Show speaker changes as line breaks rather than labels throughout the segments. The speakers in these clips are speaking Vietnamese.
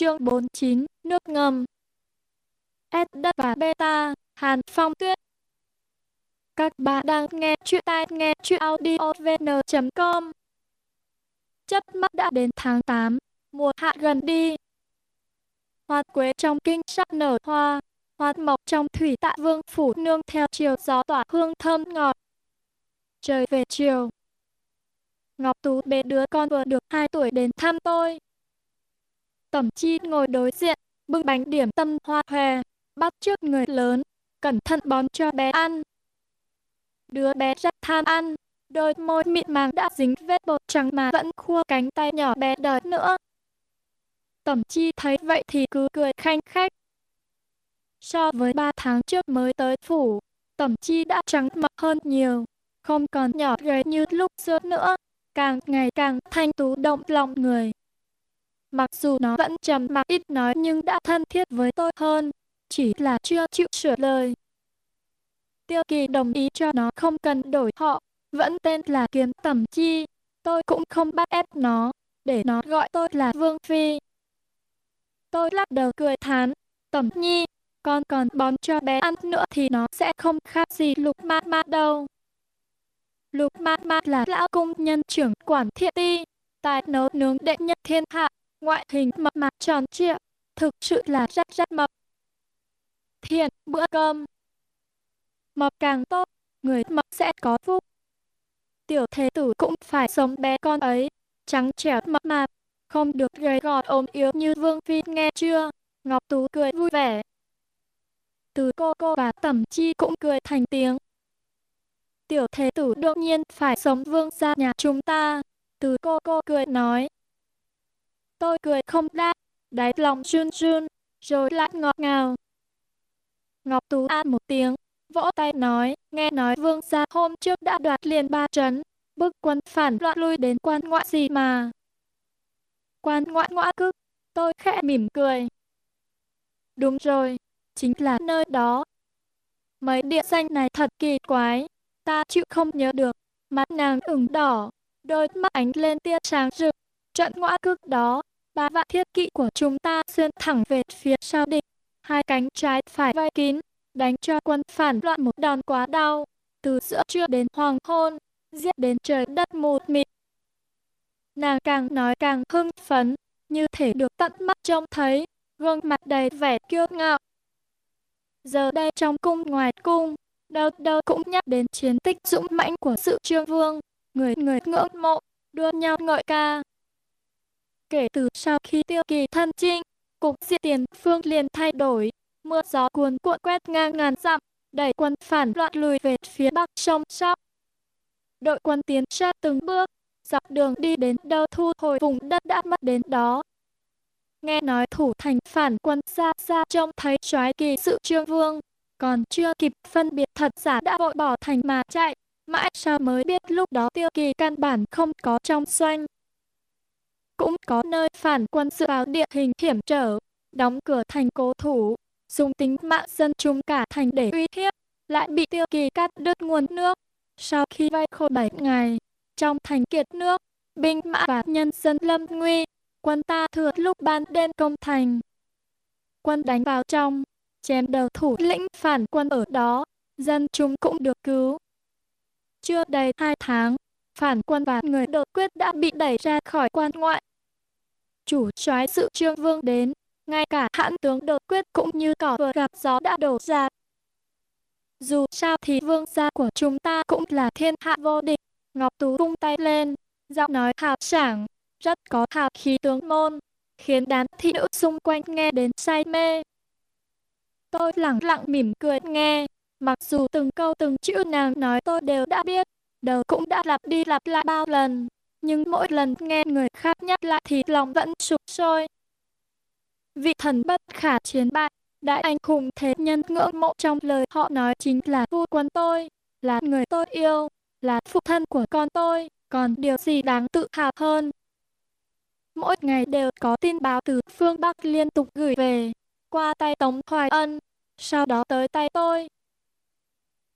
Chương 49 Nước ngầm. S đất và beta, Hàn Phong Tuyết. Các bạn đang nghe chuyện tai nghe chuyện audiovn.com Chất mắt đã đến tháng 8 Mùa hạ gần đi. Hoa quế trong kinh sắp nở hoa Hoa mọc trong thủy tạ vương phủ nương theo chiều gió tỏa hương thơm ngọt. Trời về chiều. Ngọc Tú bế đứa con vừa được 2 tuổi đến thăm tôi. Tẩm chi ngồi đối diện, bưng bánh điểm tâm hoa hòe, bắt trước người lớn, cẩn thận bón cho bé ăn. Đứa bé rất tham ăn, đôi môi mịn màng đã dính vết bột trắng mà vẫn khua cánh tay nhỏ bé đợi nữa. Tẩm chi thấy vậy thì cứ cười khanh khách. So với ba tháng trước mới tới phủ, tẩm chi đã trắng mập hơn nhiều, không còn nhỏ gầy như lúc xưa nữa, càng ngày càng thanh tú động lòng người. Mặc dù nó vẫn trầm mặc ít nói nhưng đã thân thiết với tôi hơn, chỉ là chưa chịu sửa lời. Tiêu kỳ đồng ý cho nó không cần đổi họ, vẫn tên là kiếm tầm chi. Tôi cũng không bắt ép nó, để nó gọi tôi là Vương Phi. Tôi lắc đầu cười thán, tầm nhi, con còn bón cho bé ăn nữa thì nó sẽ không khác gì lục mát mát đâu. Lục mát mát là lão cung nhân trưởng quản thiện ti, tài nấu nướng đệ nhất thiên hạ, ngoại hình mập mạp tròn trịa, thực sự là rất rất mập. Thiện, bữa cơm. Mập càng tốt, người mập sẽ có phúc. Tiểu thế tử cũng phải sống bé con ấy, trắng trẻo mập mạp, không được gầy gò ốm yếu như Vương Phi nghe chưa? Ngọc Tú cười vui vẻ. Từ cô cô và Tẩm Chi cũng cười thành tiếng. Tiểu thế tử đương nhiên phải sống vương gia nhà chúng ta. Từ cô cô cười nói. Tôi cười không đáp, đáy lòng run run, rồi lại ngọt ngào. Ngọc Tú an một tiếng, vỗ tay nói, nghe nói vương gia hôm trước đã đoạt liền ba trấn, bức quân phản loạn lui đến quan ngoại gì mà. Quan ngoại ngoại cức, tôi khẽ mỉm cười. Đúng rồi, chính là nơi đó. Mấy địa danh này thật kỳ quái, ta chịu không nhớ được, mắt nàng ửng đỏ, đôi mắt ánh lên tia sáng rực, trận ngoại cức đó ba vạn thiết kỵ của chúng ta xuyên thẳng về phía sau địch. Hai cánh trái phải vai kín, đánh cho quân phản loạn một đòn quá đau. Từ giữa trưa đến hoàng hôn, giết đến trời đất mù mịt. Nàng càng nói càng hưng phấn, như thể được tận mắt trông thấy, gương mặt đầy vẻ kiêu ngạo. Giờ đây trong cung ngoài cung, đâu đâu cũng nhắc đến chiến tích dũng mãnh của sự trương vương, người người ngưỡng mộ, đua nhau ngợi ca. Kể từ sau khi tiêu kỳ thân chinh, cục diện tiền phương liền thay đổi, mưa gió cuồn cuộn quét ngang ngàn dặm, đẩy quân phản loạn lùi về phía bắc sông Sóc. Đội quân tiến ra từng bước, dọc đường đi đến đâu thu hồi vùng đất đã mất đến đó. Nghe nói thủ thành phản quân xa xa trông thấy soái kỳ sự trương vương, còn chưa kịp phân biệt thật giả đã vội bỏ thành mà chạy, mãi sau mới biết lúc đó tiêu kỳ căn bản không có trong xoanh cũng có nơi phản quân dựa vào địa hình hiểm trở, đóng cửa thành cố thủ, dùng tính mạng dân chúng cả thành để uy hiếp, lại bị tiêu kỳ cắt đứt nguồn nước. Sau khi vay khô bảy ngày, trong thành kiệt nước, binh mã và nhân dân lâm nguy, quân ta thừa lúc ban đêm công thành. Quân đánh vào trong, chém đầu thủ lĩnh phản quân ở đó, dân chúng cũng được cứu. Chưa đầy hai tháng, phản quân và người đột quyết đã bị đẩy ra khỏi quan ngoại, chủ soái sự trương vương đến, ngay cả hãn tướng đột quyết cũng như cỏ vừa gặp gió đã đổ ra. Dù sao thì vương gia của chúng ta cũng là thiên hạ vô địch. Ngọc Tú vung tay lên, giọng nói hào sảng, rất có hào khí tướng môn, khiến đám thị nữ xung quanh nghe đến say mê. Tôi lặng lặng mỉm cười nghe, mặc dù từng câu từng chữ nàng nói tôi đều đã biết, đầu cũng đã lặp đi lặp lại bao lần, nhưng mỗi lần nghe người khác nhắc lại thì lòng vẫn sụp sôi. Vị thần bất khả chiến bại, đại anh hùng thế nhân ngưỡng mộ trong lời họ nói chính là vua quân tôi, là người tôi yêu, là phụ thân của con tôi, còn điều gì đáng tự hào hơn. Mỗi ngày đều có tin báo từ phương Bắc liên tục gửi về, qua tay Tống Hoài Ân, sau đó tới tay tôi.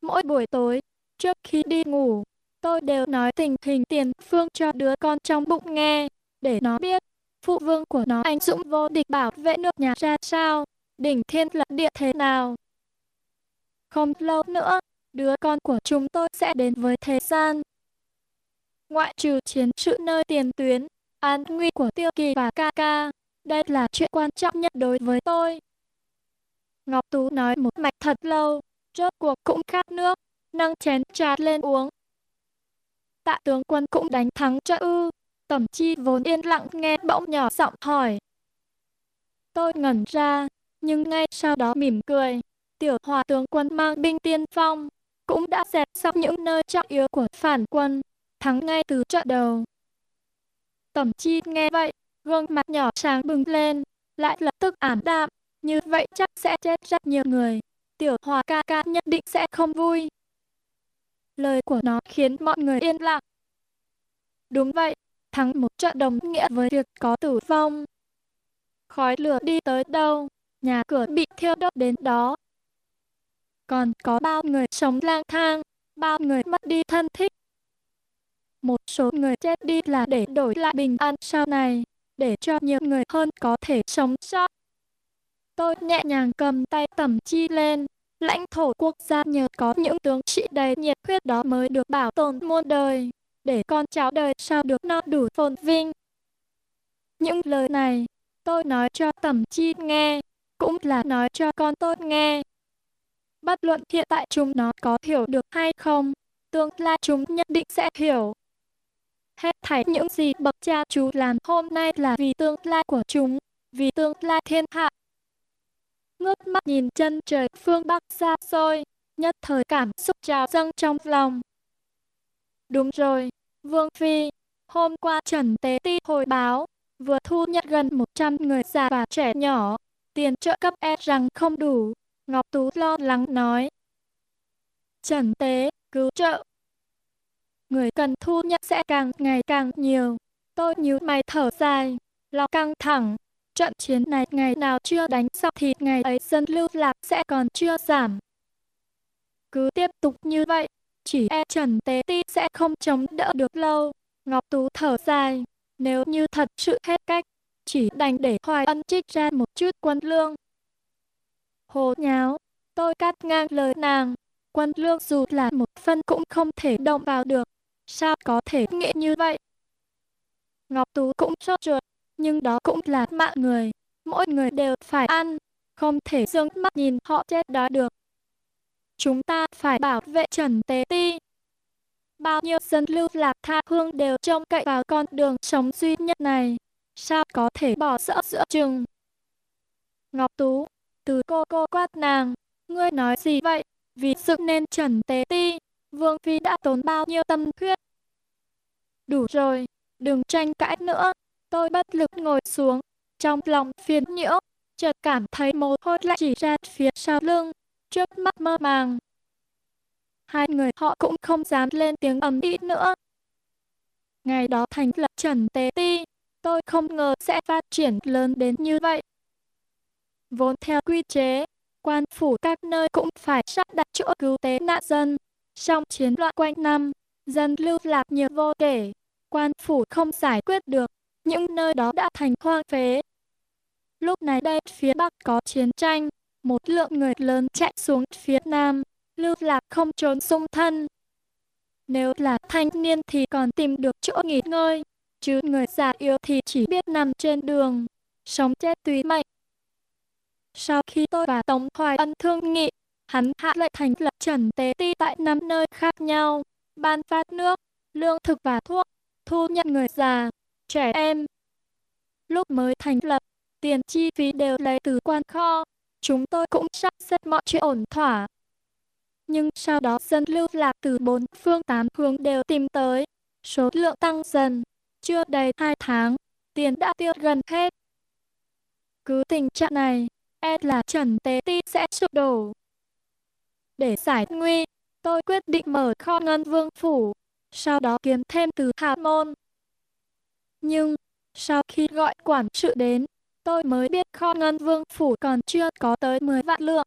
Mỗi buổi tối, trước khi đi ngủ, tôi đều nói tình hình tiền phương cho đứa con trong bụng nghe, để nó biết, phụ vương của nó anh dũng vô địch bảo vệ nước nhà ra sao, đỉnh thiên lập địa thế nào. Không lâu nữa, đứa con của chúng tôi sẽ đến với thế gian. Ngoại trừ chiến sự nơi tiền tuyến, an nguy của tiêu kỳ và ca ca, đây là chuyện quan trọng nhất đối với tôi. Ngọc Tú nói một mạch thật lâu, rốt cuộc cũng khát nước, nâng chén trà lên uống. Tạ tướng quân cũng đánh thắng cho ư, tẩm chi vốn yên lặng nghe bỗng nhỏ giọng hỏi. Tôi ngẩn ra, nhưng ngay sau đó mỉm cười, tiểu hòa tướng quân mang binh tiên phong, cũng đã dẹp xong những nơi trọng yếu của phản quân, thắng ngay từ trận đầu. Tẩm chi nghe vậy, gương mặt nhỏ sáng bừng lên, lại lập tức ảm đạm, như vậy chắc sẽ chết rất nhiều người. Tiểu hòa ca ca nhất định sẽ không vui. Lời của nó khiến mọi người yên lặng. Đúng vậy, thắng một trận đồng nghĩa với việc có tử vong. Khói lửa đi tới đâu, nhà cửa bị thiêu đốt đến đó. Còn có bao người sống lang thang, bao người mất đi thân thích. Một số người chết đi là để đổi lại bình an sau này, để cho nhiều người hơn có thể sống sót. Tôi nhẹ nhàng cầm tay tẩm chi lên, lãnh thổ quốc gia nhờ có những tướng sĩ đầy nhiệt huyết đó mới được bảo tồn muôn đời, để con cháu đời sau được no đủ phồn vinh. Những lời này, tôi nói cho tẩm chi nghe, cũng là nói cho con tôi nghe. Bất luận hiện tại chúng nó có hiểu được hay không, tương lai chúng nhất định sẽ hiểu. Hết thảy những gì bậc cha chú làm hôm nay là vì tương lai của chúng, vì tương lai thiên hạ. Ngước mắt nhìn chân trời phương Bắc xa xôi, nhất thời cảm xúc trào dâng trong lòng. Đúng rồi, Vương Phi, hôm qua Trần Tế Ti hồi báo, vừa thu nhận gần 100 người già và trẻ nhỏ, tiền trợ cấp e rằng không đủ, Ngọc Tú lo lắng nói. Trần Tế, cứu trợ. Người cần thu nhận sẽ càng ngày càng nhiều. Tôi nhíu mày thở dài, lòng căng thẳng. Trận chiến này ngày nào chưa đánh xong thì ngày ấy dân lưu lạc sẽ còn chưa giảm. Cứ tiếp tục như vậy, chỉ e Trần Tế Ti sẽ không chống đỡ được lâu. Ngọc Tú thở dài, nếu như thật sự hết cách, chỉ đành để Hoài Ân trích ra một chút quân lương. Hồ nháo, tôi cắt ngang lời nàng, quân lương dù là một phân cũng không thể động vào được, sao có thể nghĩ như vậy? Ngọc Tú cũng sốt ruột, nhưng đó cũng là mạng người, mỗi người đều phải ăn, không thể dương mắt nhìn họ chết đó được. Chúng ta phải bảo vệ Trần Tế Ti. Bao nhiêu dân lưu lạc tha hương đều trông cậy vào con đường sống duy nhất này. Sao có thể bỏ sỡ giữa chừng? Ngọc Tú, từ cô cô quát nàng, ngươi nói gì vậy? Vì sự nên Trần Tế Ti, Vương Phi đã tốn bao nhiêu tâm huyết. Đủ rồi, đừng tranh cãi nữa. Tôi bất lực ngồi xuống, trong lòng phiền nhiễu, chợt cảm thấy mồ hôi lại chỉ ra phía sau lưng, trước mắt mơ màng. Hai người họ cũng không dám lên tiếng ầm ĩ nữa. Ngày đó thành lập Trần Tế Ti, tôi không ngờ sẽ phát triển lớn đến như vậy. Vốn theo quy chế, quan phủ các nơi cũng phải sắp đặt chỗ cứu tế nạn dân. Trong chiến loạn quanh năm, dân lưu lạc nhiều vô kể, quan phủ không giải quyết được, những nơi đó đã thành hoang phế. Lúc này đây phía Bắc có chiến tranh, một lượng người lớn chạy xuống phía nam, lưu lạc không trốn sung thân. Nếu là thanh niên thì còn tìm được chỗ nghỉ ngơi, chứ người già yếu thì chỉ biết nằm trên đường, sống chết tùy mệnh. Sau khi tôi và Tống Hoài Ân thương nghị, hắn hạ lệnh thành lập trần tế ti tại năm nơi khác nhau, ban phát nước, lương thực và thuốc, thu nhận người già, trẻ em. Lúc mới thành lập, tiền chi phí đều lấy từ quan kho, chúng tôi cũng sắp xếp mọi chuyện ổn thỏa. Nhưng sau đó dân lưu lạc từ bốn phương tám hướng đều tìm tới, số lượng tăng dần, chưa đầy hai tháng, tiền đã tiêu gần hết. Cứ tình trạng này, e là Trần Tế Ti sẽ sụp đổ. Để giải nguy, tôi quyết định mở kho ngân vương phủ, sau đó kiếm thêm từ hạ môn. Nhưng, sau khi gọi quản sự đến, tôi mới biết kho ngân vương phủ còn chưa có tới 10 vạn lượng.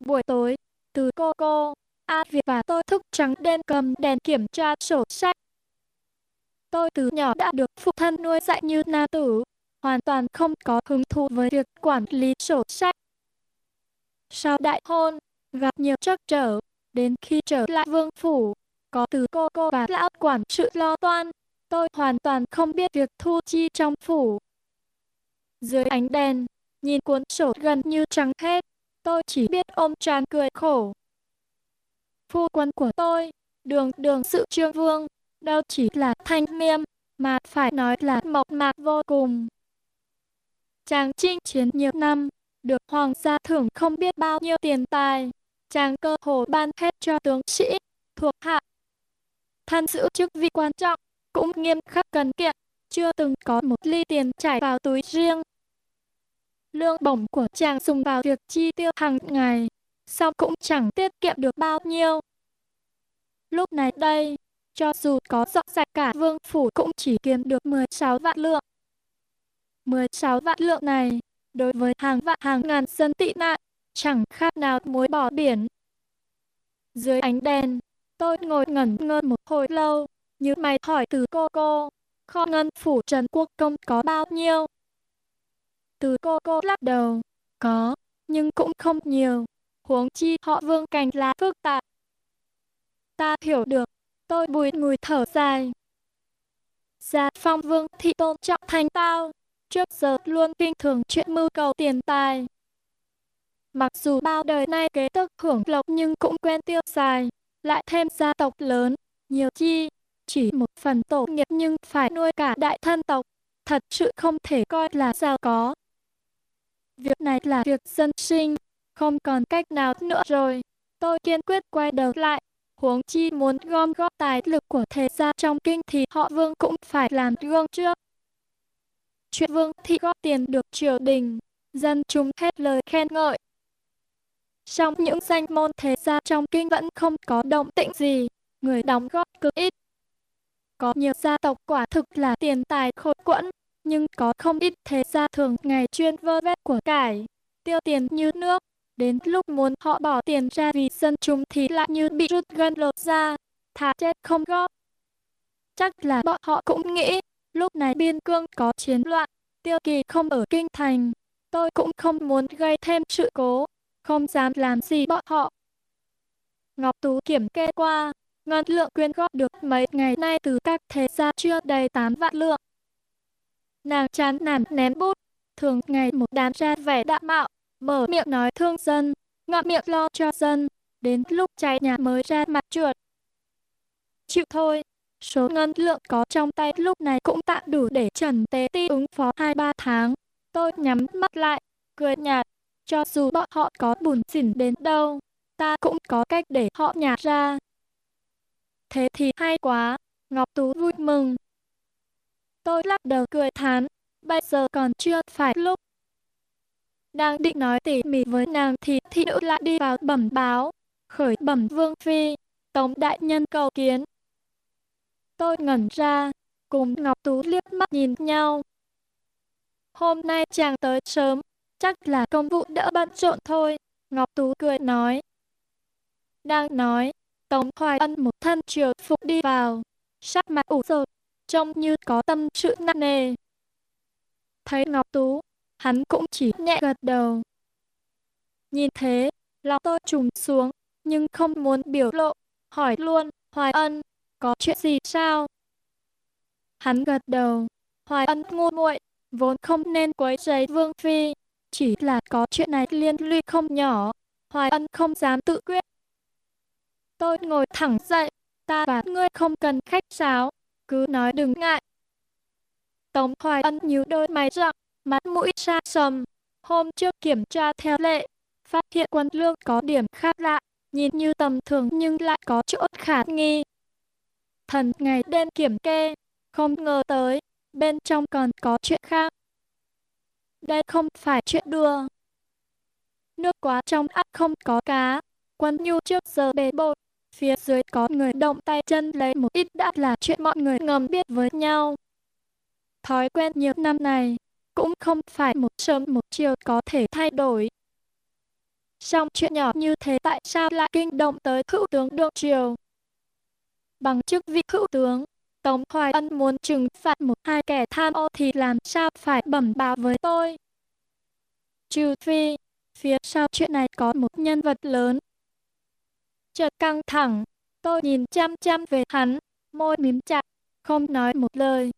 Buổi tối, từ cô cô, A Việt và tôi thức trắng đêm cầm đèn kiểm tra sổ sách. Tôi từ nhỏ đã được phụ thân nuôi dạy như nam tử, hoàn toàn không có hứng thú với việc quản lý sổ sách. Sau đại hôn, gặp nhiều trắc trở, đến khi trở lại vương phủ, có từ cô cô và lão quản sự lo toan, tôi hoàn toàn không biết việc thu chi trong phủ. Dưới ánh đèn, nhìn cuốn sổ gần như trắng hết, tôi chỉ biết ôm tràn cười khổ. Phu quân của tôi, đường đường sự trương vương, đâu chỉ là thanh miêm, mà phải nói là mộc mạc vô cùng. Chàng chinh chiến nhiều năm, được hoàng gia thưởng không biết bao nhiêu tiền tài, chàng cơ hồ ban hết cho tướng sĩ, thuộc hạ. Thân giữ chức vị quan trọng, cũng nghiêm khắc cần kiệm, chưa từng có một ly tiền chảy vào túi riêng. Lương bổng của chàng dùng vào việc chi tiêu hàng ngày, sao cũng chẳng tiết kiệm được bao nhiêu. Lúc này đây, cho dù có dọn sạch cả vương phủ cũng chỉ kiếm được 16 vạn lượng. 16 vạn lượng này, đối với hàng vạn hàng ngàn dân tị nạn, chẳng khác nào muối bỏ biển. Dưới ánh đèn, tôi ngồi ngẩn ngơ một hồi lâu, như mày hỏi từ cô cô, kho ngân phủ Trần Quốc Công có bao nhiêu? Từ cô cô lắc đầu, có, nhưng cũng không nhiều, huống chi họ vương cảnh là phức tạp. Ta hiểu được, tôi bùi ngùi thở dài. Gia phong vương thị tôn trọng thành tao, trước giờ luôn kinh thường chuyện mưu cầu tiền tài. Mặc dù bao đời nay kế tức hưởng lộc nhưng cũng quen tiêu xài, lại thêm gia tộc lớn, nhiều chi, chỉ một phần tổ nghiệp nhưng phải nuôi cả đại thân tộc, thật sự không thể coi là giàu có. Việc này là việc dân sinh, không còn cách nào nữa rồi. Tôi kiên quyết quay đầu lại, huống chi muốn gom góp tài lực của thế gia trong kinh thì họ vương cũng phải làm gương trước. Chuyện vương thị góp tiền được triều đình, dân chúng hết lời khen ngợi. Trong những danh môn thế gia trong kinh vẫn không có động tĩnh gì, người đóng góp cực ít. Có nhiều gia tộc quả thực là tiền tài khôi quẫn, nhưng có không ít thế gia thường ngày chuyên vơ vét của cải, tiêu tiền như nước. Đến lúc muốn họ bỏ tiền ra vì dân chúng thì lại như bị rút gân lột ra, thà chết không góp. Chắc là bọn họ cũng nghĩ, lúc này biên cương có chiến loạn, tiêu kỳ không ở kinh thành. Tôi cũng không muốn gây thêm sự cố, không dám làm gì bọn họ. Ngọc Tú kiểm kê qua, ngân lượng quyên góp được mấy ngày nay từ các thế gia chưa đầy 8 vạn lượng. Nàng chán nản ném bút, thường ngày một đám ra vẻ đạm mạo, mở miệng nói thương dân, ngậm miệng lo cho dân, đến lúc cháy nhà mới ra mặt chuột. Chịu thôi, số ngân lượng có trong tay lúc này cũng tạm đủ để Trần Tế Ti ứng phó 2-3 tháng. Tôi nhắm mắt lại, cười nhạt, cho dù bọn họ có buồn xỉn đến đâu, ta cũng có cách để họ nhả ra. Thế thì hay quá, Ngọc Tú vui mừng. Tôi lắc đầu cười thán, bây giờ còn chưa phải lúc. Đang định nói tỉ mỉ với nàng thì thị nữ lại đi vào bẩm báo, khởi bẩm vương phi, tống đại nhân cầu kiến. Tôi ngẩn ra, cùng Ngọc Tú liếc mắt nhìn nhau. Hôm nay chàng tới sớm, chắc là công vụ đỡ bận rộn thôi, Ngọc Tú cười nói. Đang nói, Tống Hoài Ân một thân triều phục đi vào, sắc mặt ủ rột, trông như có tâm sự nặng nề. Thấy Ngọc Tú, hắn cũng chỉ nhẹ gật đầu. Nhìn thế, lòng tôi trùng xuống, nhưng không muốn biểu lộ, hỏi luôn, Hoài Ân, có chuyện gì sao? Hắn gật đầu, Hoài Ân ngu muội, vốn không nên quấy rầy Vương Phi, chỉ là có chuyện này liên lụy không nhỏ, Hoài Ân không dám tự quyết. Tôi ngồi thẳng dậy, ta và ngươi không cần khách sáo, cứ nói đừng ngại. Tống Hoài Ân nhíu đôi mày rậm, mắt mũi xa sầm. Hôm trước kiểm tra theo lệ, phát hiện quân lương có điểm khác lạ, nhìn như tầm thường nhưng lại có chỗ khả nghi. Thần ngày đêm kiểm kê, không ngờ tới, bên trong còn có chuyện khác. Đây không phải chuyện đùa. Nước quá trong ắt không có cá, quân nhu trước giờ bề bộn, phía dưới có người động tay chân lấy một ít đã là chuyện mọi người ngầm biết với nhau. Thói quen nhiều năm này, cũng không phải một sớm một chiều có thể thay đổi. Trong chuyện nhỏ như thế tại sao lại kinh động tới hữu tướng đương triều? Bằng chức vị hữu tướng, Tống Hoài Ân muốn trừng phạt một hai kẻ tham ô thì làm sao phải bẩm báo với tôi. Trừ phi, phía sau chuyện này có một nhân vật lớn. Chợt căng thẳng, tôi nhìn chăm chăm về hắn, môi mím chặt, không nói một lời.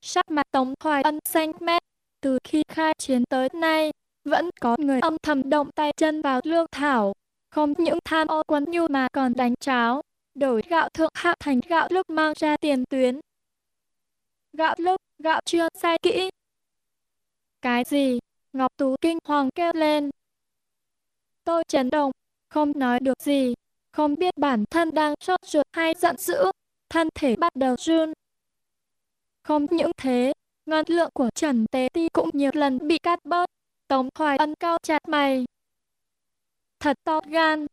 Sắc mặt Tống Hoài Ân xanh mét, từ khi khai chiến tới nay, vẫn có người âm thầm động tay chân vào lương thảo, không những tham ô quân nhu mà còn đánh cháo, đổi gạo thượng hạ thành gạo lúc mang ra tiền tuyến. Gạo lúc, gạo chưa sai kỹ. Cái gì? Ngọc Tú kinh hoàng kêu lên. Tôi chấn động, không nói được gì, không biết bản thân đang sốt ruột hay giận dữ, thân thể bắt đầu run. Không những thế, ngân lượng của Trần Tế Ti cũng nhiều lần bị cắt bớt. Tống Hoài Ân cao chặt mày. Thật to gan.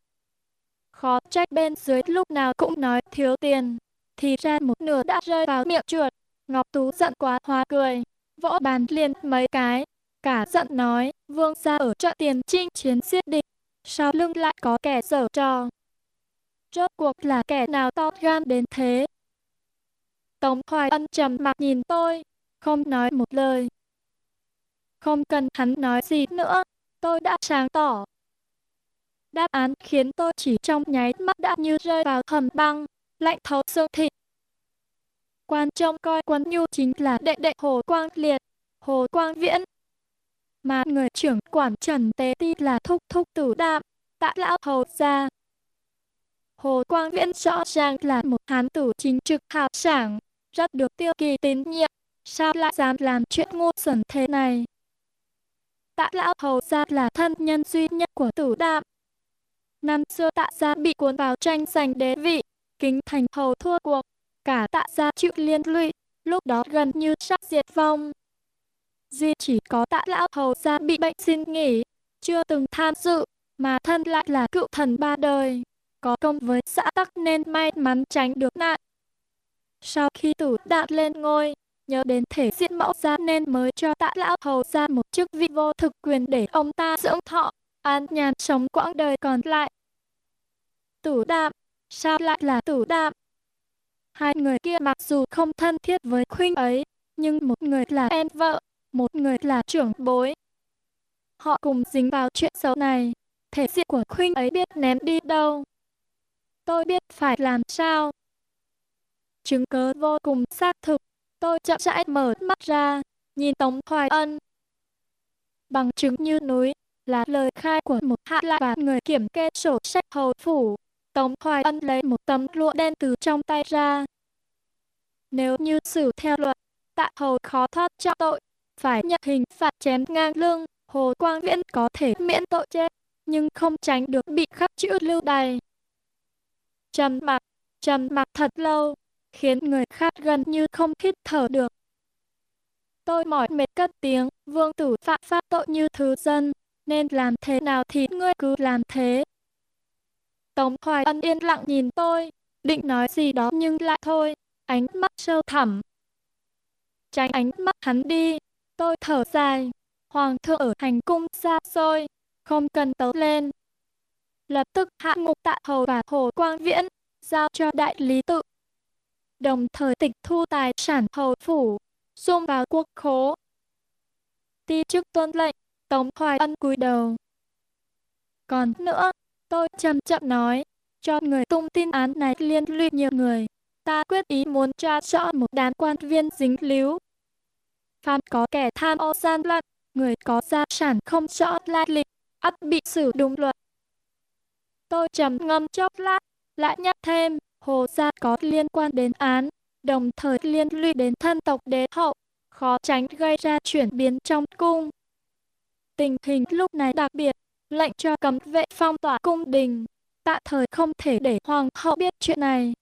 Khó trách bên dưới lúc nào cũng nói thiếu tiền. Thì ra một nửa đã rơi vào miệng chuột. Ngọc Tú giận quá hóa cười. vỗ bàn liền mấy cái. Cả giận nói, vương gia ở trận tiền chinh chiến giết địch. Sau lưng lại có kẻ dở trò. Rốt cuộc là kẻ nào to gan đến thế? Tống Hoài Ân trầm mặc nhìn tôi, không nói một lời. Không cần hắn nói gì nữa, tôi đã sáng tỏ. Đáp án khiến tôi chỉ trong nháy mắt đã như rơi vào hầm băng, lạnh thấu xương thịt. Quan trọng coi quân nhu chính là đệ đệ Hồ Quang Liệt, Hồ Quang Viễn. Mà người trưởng quản Trần Tế Ti là thúc thúc tử đạm, tạ lão hầu gia. Hồ Quang Viễn rõ ràng là một hán tử chính trực hào sảng, rất được tiêu kỳ tín nhiệm, sao lại dám làm chuyện ngu xuẩn thế này? Tạ lão hầu gia là thân nhân duy nhất của tử đạm. Năm xưa tạ gia bị cuốn vào tranh giành đế vị, kính thành hầu thua cuộc, cả tạ gia chịu liên lụy, lúc đó gần như sắp diệt vong. Duy chỉ có tạ lão hầu gia bị bệnh xin nghỉ, chưa từng tham dự, mà thân lại là cựu thần ba đời, có công với xã tắc nên may mắn tránh được nạn. Sau khi tử đạm lên ngôi, nhớ đến thể diện mẫu gia nên mới cho tạ lão hầu ra một chức vị vô thực quyền để ông ta dưỡng thọ, an nhàn sống quãng đời còn lại. Tử đạm, sao lại là tử đạm? Hai người kia mặc dù không thân thiết với khuynh ấy, nhưng một người là em vợ, một người là trưởng bối. Họ cùng dính vào chuyện xấu này, thể diện của khuynh ấy biết ném đi đâu. Tôi biết phải làm sao. Chứng cớ vô cùng xác thực, Tôi chậm rãi mở mắt ra, nhìn Tống Hoài Ân. Bằng chứng như núi, là lời khai của một hạ lại và người kiểm kê sổ sách hầu phủ. Tống Hoài Ân lấy một tấm lụa đen từ trong tay ra. Nếu như xử theo luật, tạ hầu khó thoát trọng tội, phải nhận hình phạt chém ngang lưng, Hồ Quang Viễn có thể miễn tội chết, nhưng không tránh được bị khắc chữ lưu đày. Trầm mặc, trầm mặc thật lâu, khiến người khác gần như không hít thở được. Tôi mỏi mệt cất tiếng, vương tử phạm pháp tội như thứ dân, nên làm thế nào thì ngươi cứ làm thế. Tống Hoài Ân yên lặng nhìn tôi, định nói gì đó nhưng lại thôi, ánh mắt sâu thẳm. Tránh ánh mắt hắn đi, tôi thở dài, hoàng thượng ở hành cung xa xôi, không cần tấu lên. Lập tức hạ ngục tạ hầu và hồ quang viễn, giao cho đại lý tự đồng thời tịch thu tài sản hầu phủ, xung vào quốc khố. Ti chức tuân lệnh, Tống Hoài Ân cúi đầu. Còn nữa, tôi chậm chậm nói, cho người tung tin án này liên lụy nhiều người. Ta quyết ý muốn tra rõ một đám quan viên dính líu. Phan có kẻ tham ô gian lận, người có gia sản không rõ lai lịch, ắt bị xử đúng luật. Tôi trầm ngâm chốc lát, lại nhắc thêm, Hồ gia có liên quan đến án, đồng thời liên lụy đến thân tộc đế hậu, khó tránh gây ra chuyển biến trong cung. Tình hình lúc này đặc biệt, lệnh cho cấm vệ phong tỏa cung đình, tạm thời không thể để hoàng hậu biết chuyện này,